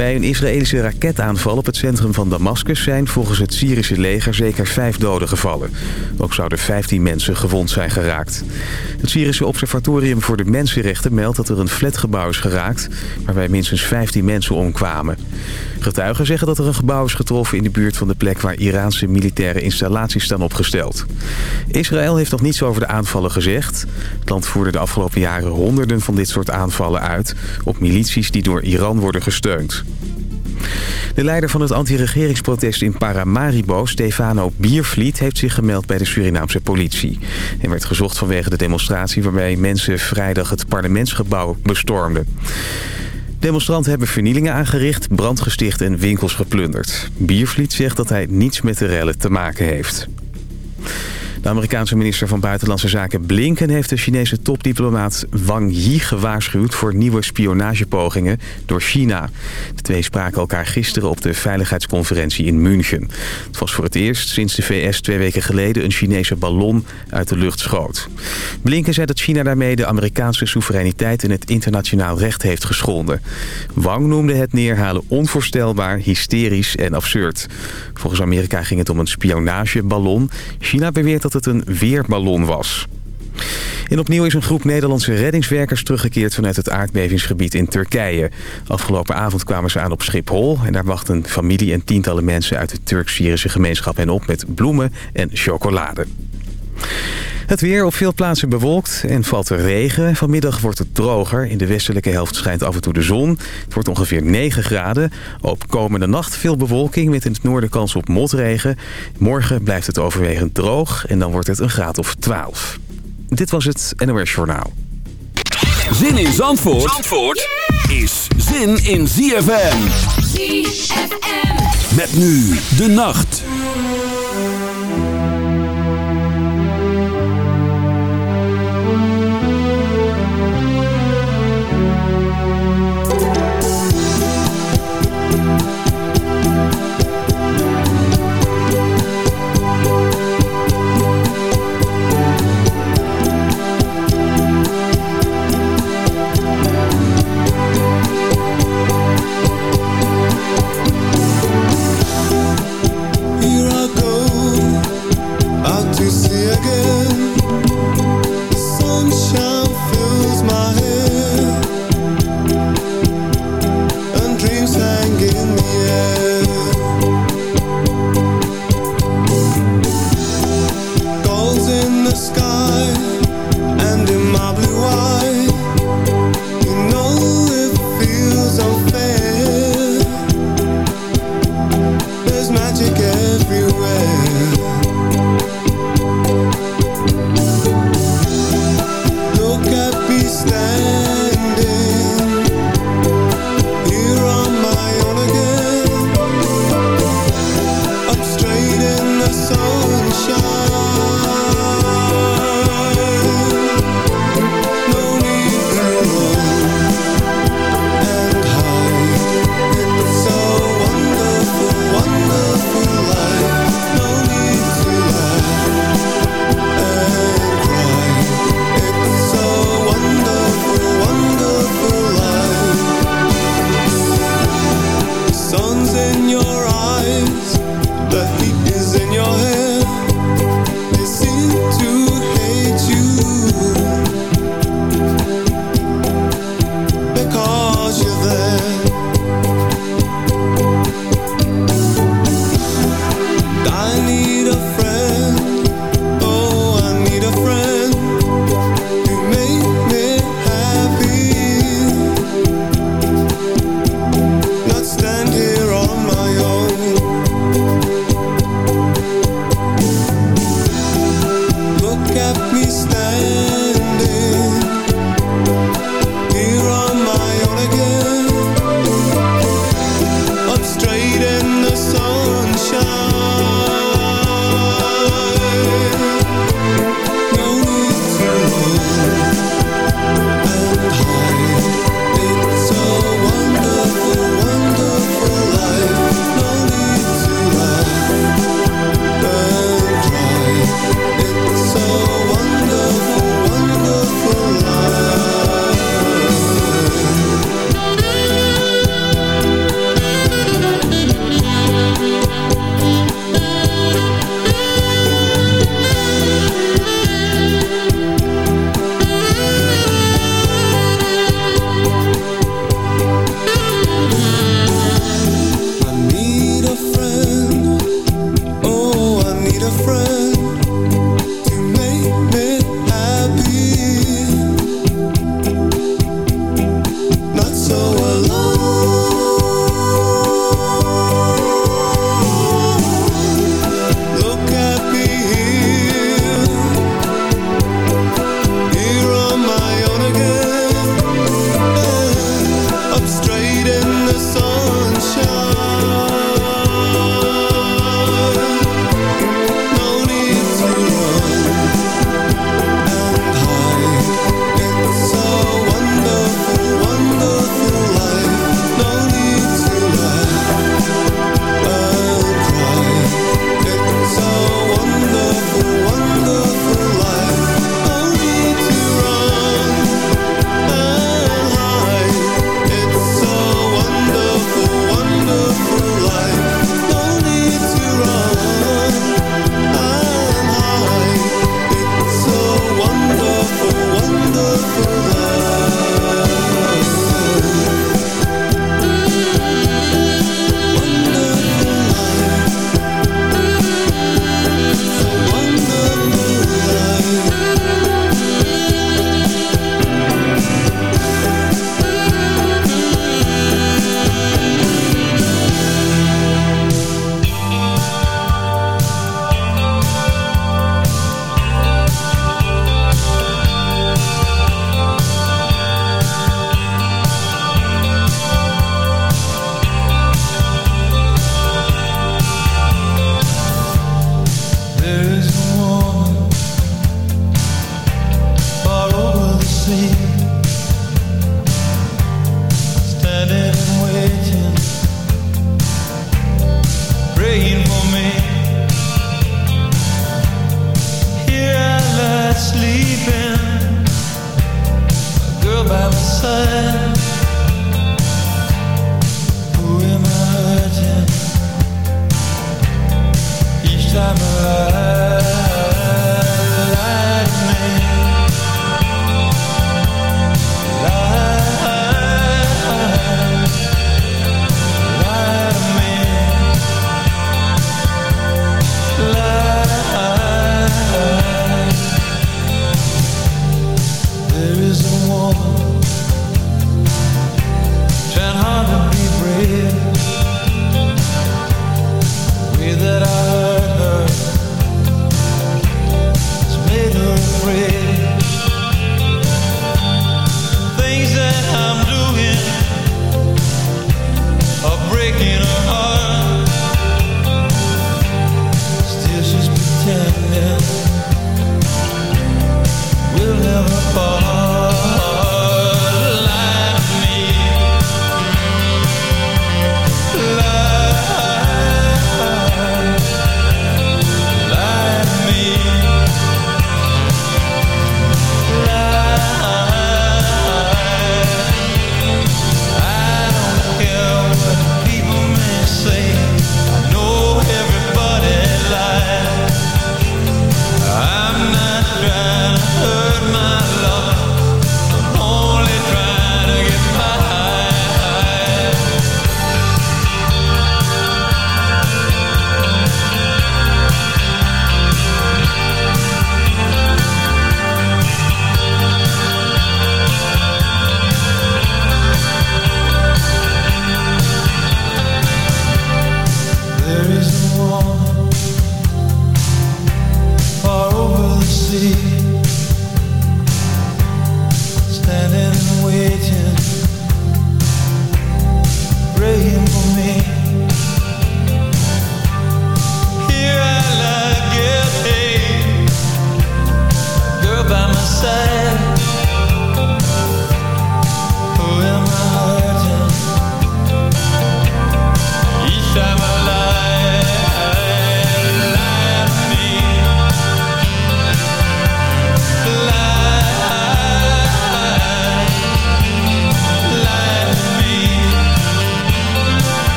Bij een Israëlische raketaanval op het centrum van Damascus... zijn volgens het Syrische leger zeker vijf doden gevallen. Ook zouden 15 mensen gewond zijn geraakt. Het Syrische Observatorium voor de Mensenrechten meldt dat er een flatgebouw is geraakt... waarbij minstens 15 mensen omkwamen. Getuigen zeggen dat er een gebouw is getroffen in de buurt van de plek... waar Iraanse militaire installaties staan opgesteld. Israël heeft nog niets over de aanvallen gezegd. Het land voerde de afgelopen jaren honderden van dit soort aanvallen uit... op milities die door Iran worden gesteund. De leider van het anti-regeringsprotest in Paramaribo, Stefano Biervliet... heeft zich gemeld bij de Surinaamse politie. Hij werd gezocht vanwege de demonstratie... waarbij mensen vrijdag het parlementsgebouw bestormden. Demonstranten hebben vernielingen aangericht, brand gesticht en winkels geplunderd. Biervliet zegt dat hij niets met de rellen te maken heeft. De Amerikaanse minister van Buitenlandse Zaken Blinken heeft de Chinese topdiplomaat Wang Yi gewaarschuwd voor nieuwe spionagepogingen door China. De twee spraken elkaar gisteren op de veiligheidsconferentie in München. Het was voor het eerst sinds de VS twee weken geleden een Chinese ballon uit de lucht schoot. Blinken zei dat China daarmee de Amerikaanse soevereiniteit en het internationaal recht heeft geschonden. Wang noemde het neerhalen onvoorstelbaar, hysterisch en absurd. Volgens Amerika ging het om een spionageballon. China beweert dat dat het een weerballon was. En opnieuw is een groep Nederlandse reddingswerkers teruggekeerd vanuit het aardbevingsgebied in Turkije. Afgelopen avond kwamen ze aan op Schiphol en daar wachten familie en tientallen mensen uit de Turk-Syrische gemeenschap hen op met bloemen en chocolade. Het weer op veel plaatsen bewolkt en valt er regen. Vanmiddag wordt het droger. In de westelijke helft schijnt af en toe de zon. Het wordt ongeveer 9 graden. Op komende nacht veel bewolking met in het noorden kans op motregen. Morgen blijft het overwegend droog en dan wordt het een graad of 12. Dit was het NOS Journaal. Zin in Zandvoort, Zandvoort is zin in ZFM. ZFM. Met nu de nacht. side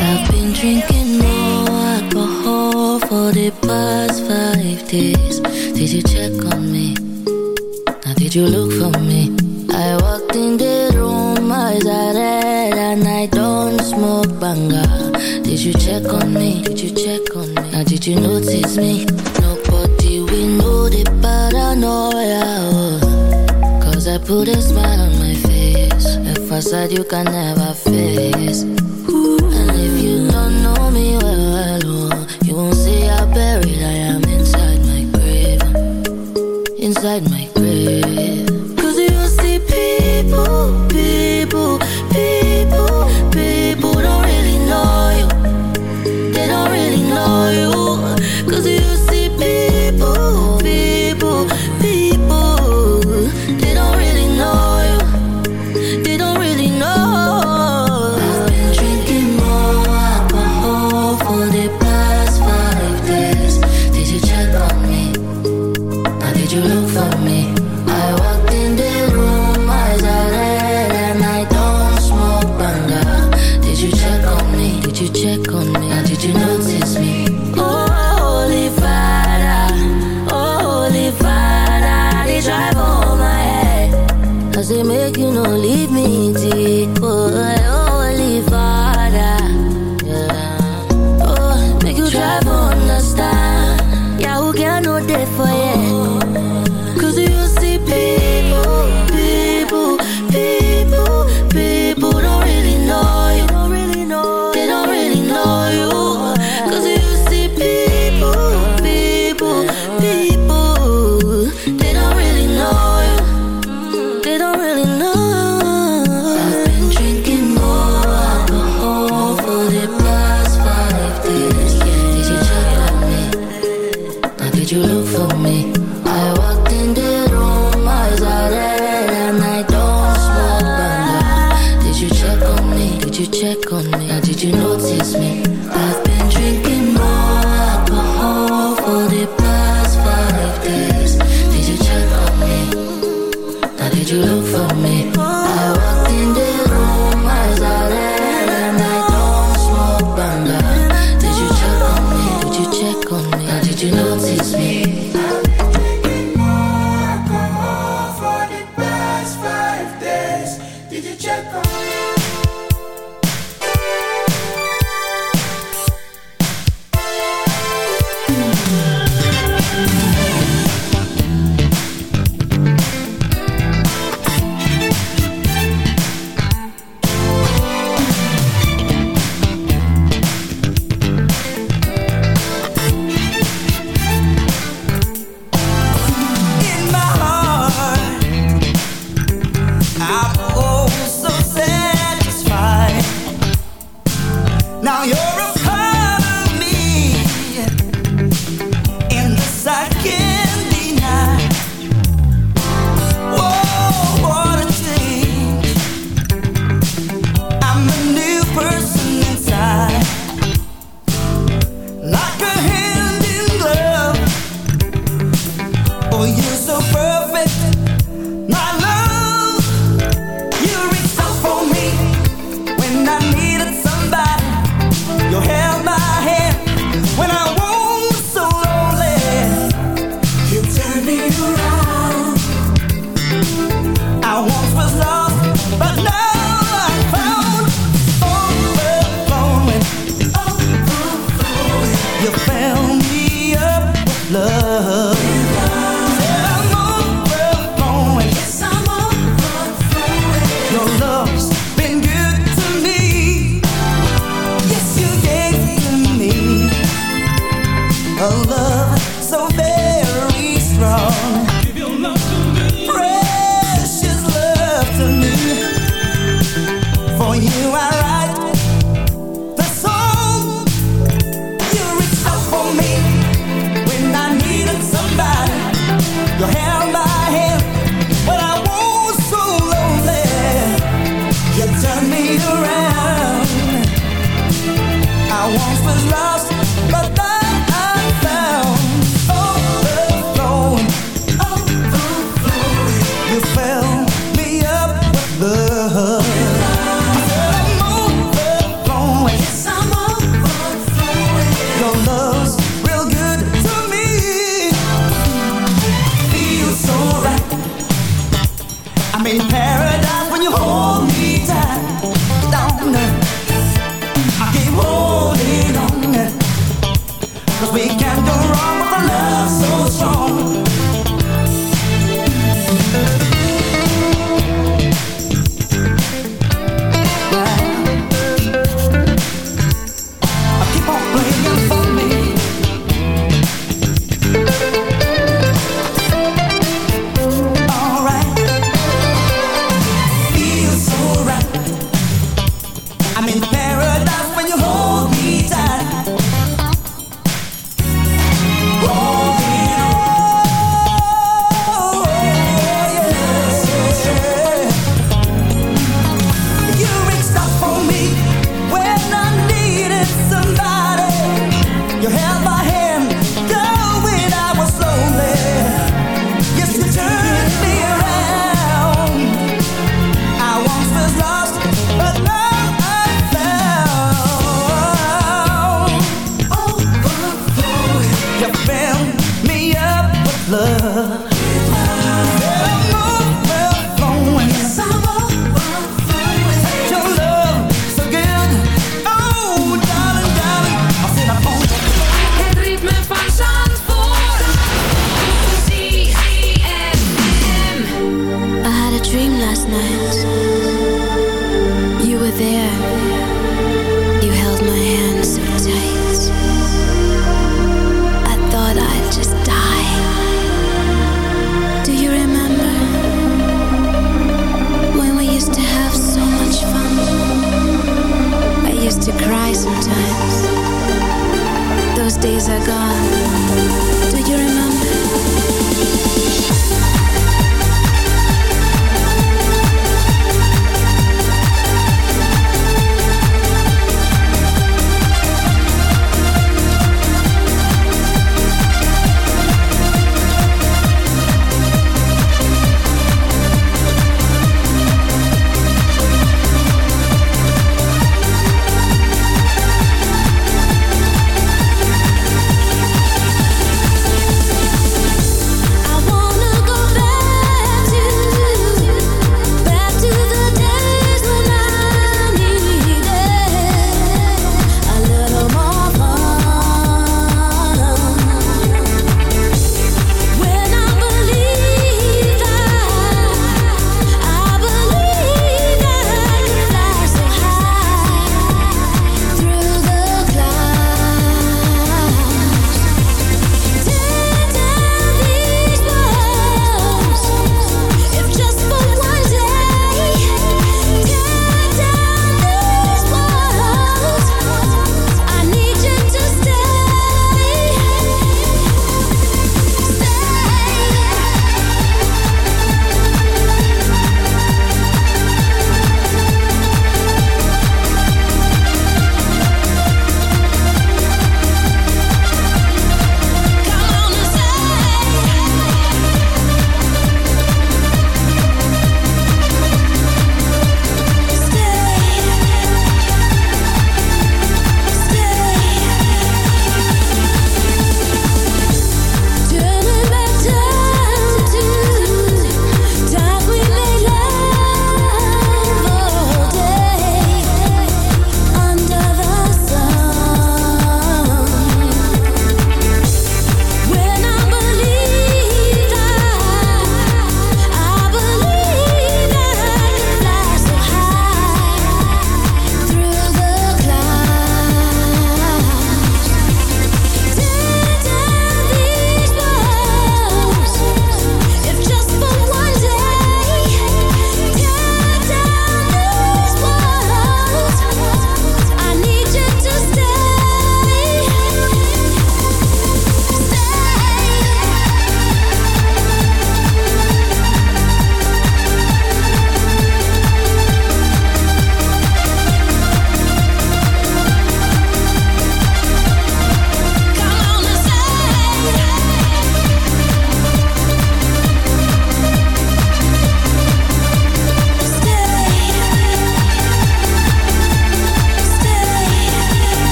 I've been drinking more alcohol for the past five days. Did you check on me? Now did you look for me? I walked in the room, eyes are red, and I don't smoke banger. Did you check on me? Did you check on me? Now did you notice me? Nobody we know the paranoia. Oh. Cause I put a smile on my face this. If I said you can never face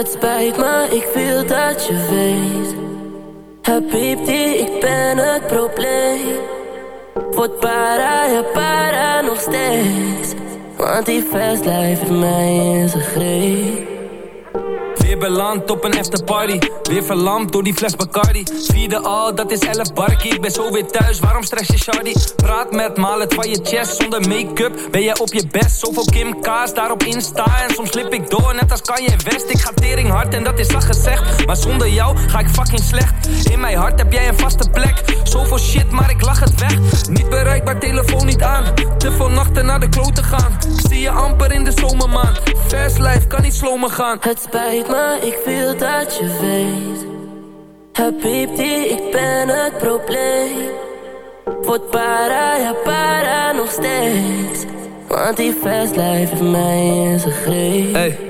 Het spijt me, ik wil dat je weet. Habibti, ik ben het probleem. Word para, ja para nog steeds. Want die fastlife in mij is een greep. Weer verlamd door die fles Bacardi. Vierde al, dat is 11 barkie. Ik ben zo weer thuis, waarom stress je Shardy? Praat met malen van je chest zonder make-up. Ben jij op je best? Zoveel Kim Kaas daarop Insta. En soms slip ik door, net als Kanye West. Ik ga tering hard en dat is al gezegd. Maar zonder jou ga ik fucking slecht. In mijn hart heb jij een vaste plek. Zoveel shit, maar ik lach het weg. Niet bereikbaar, telefoon niet aan. Te veel nachten naar de kloten gaan. Zie je amper in de zomermaand. Fast life kan niet slomen gaan. Het spijt me, ik wil dat je weet. Habibti, ik ben het probleem. Word para, ja para nog steeds. Want die fast life heeft mij in zijn greep. Hey.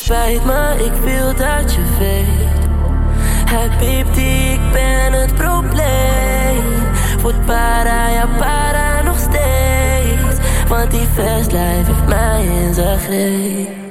spijt me, ik wil dat je weet Habibi, ik ben het probleem. Voet para, ja para nog steeds. Want die life heeft mij in zijn greep.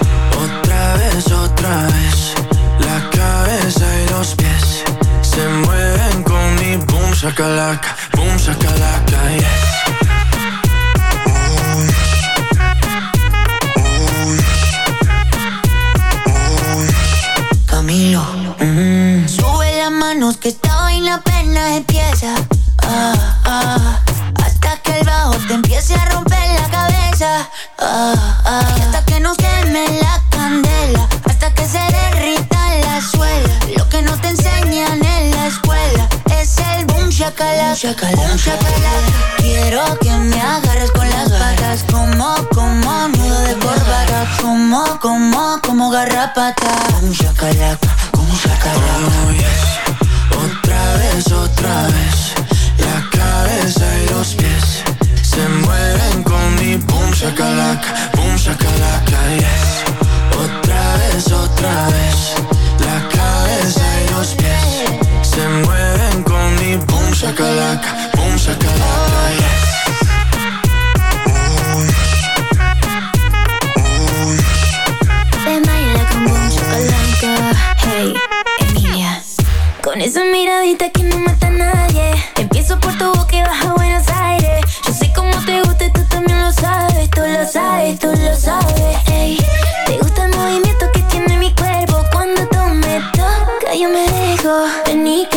Otra vez, otra vez. La cabeza y los pies se mueven con mi boom, shakalaka, boom, shakalaka, yes. Camilo, mm. sube las manos que esta vaina apenas empieza. Ah, ah, hasta que el bajo te empiece a romper la cabeza. Ah, ah, boom shakalaka. Quiero que me agarres con las patas, como, como nudo de corbata, como, como, como garrapata. Boom shakalaka, boom shakalaka. Oh, yes. Otra vez, otra vez. La cabeza y los pies se mueven con mi boom shakalaka, boom shakalaka, yes. Otra vez, otra vez. Mi boom shakalaka, boom shakalaka, yes. Ven, baila con boom shakalaka. Hey. Con esa miradita que no mata a nadie. Empiezo por tu boca y bajo a Buenos Aires. Yo sé cómo te gusta y tú también lo sabes. Tú lo sabes, tú lo sabes.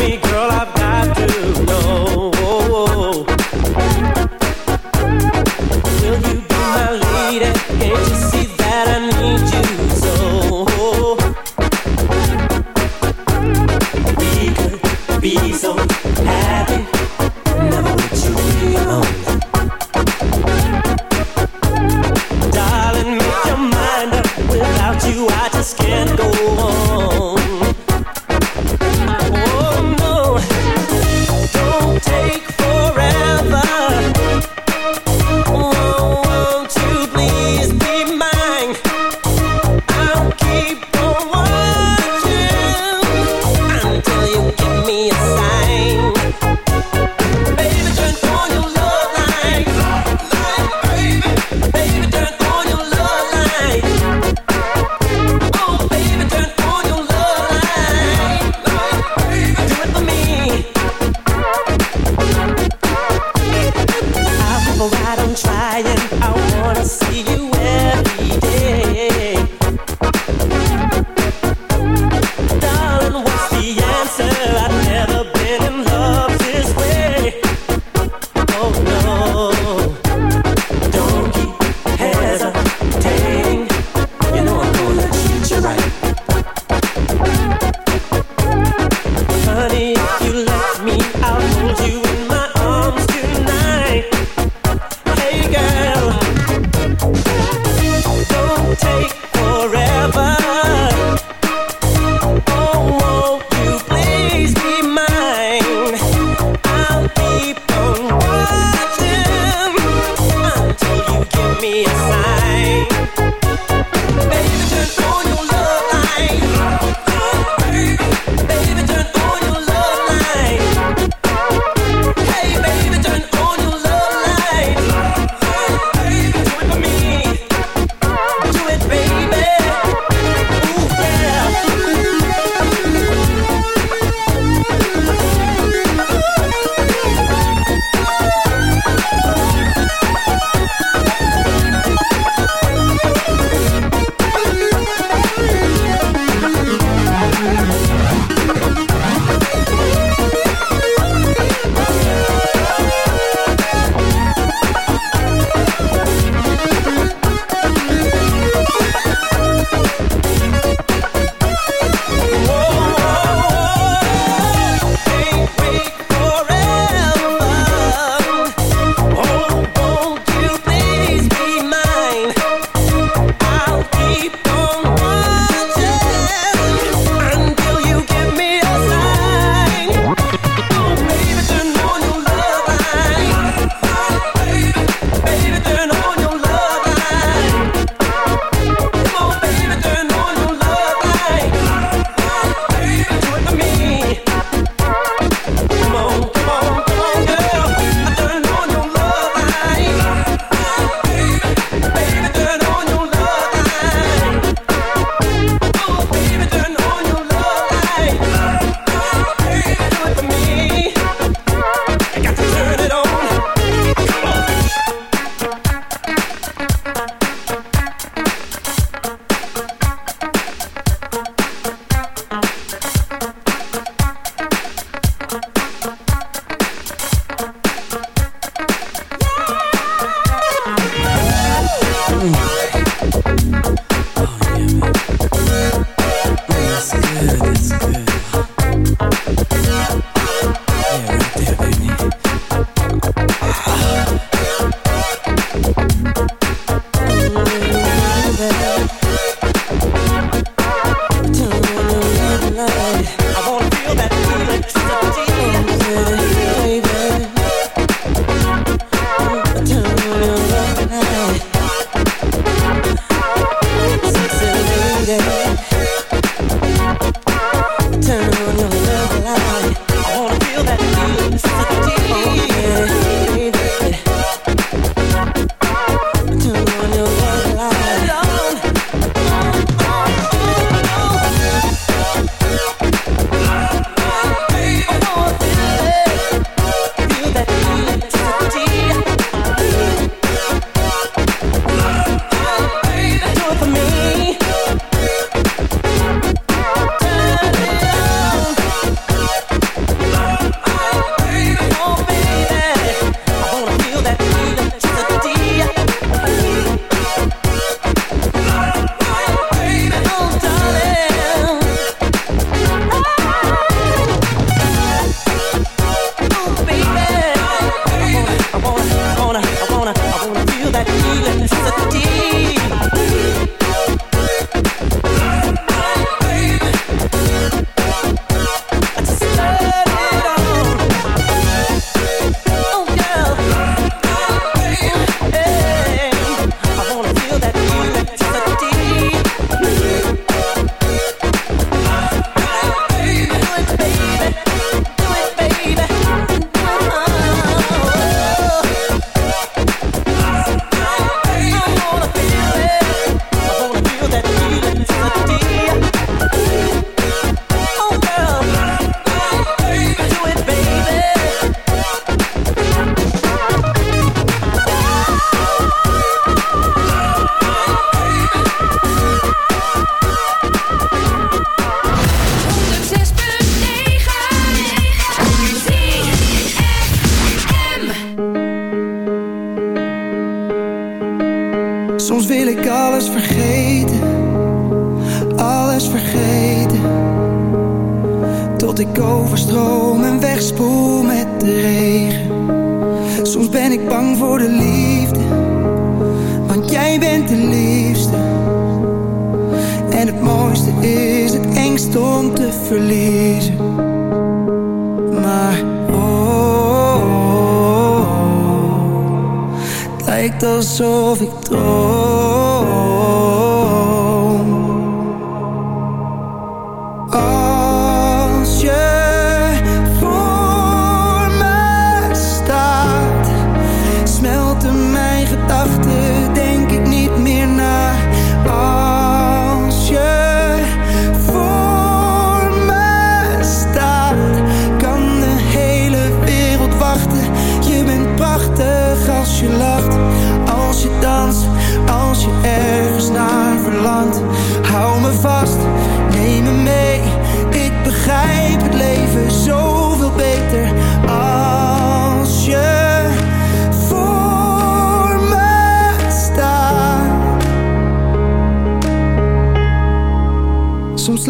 Me, girl, I've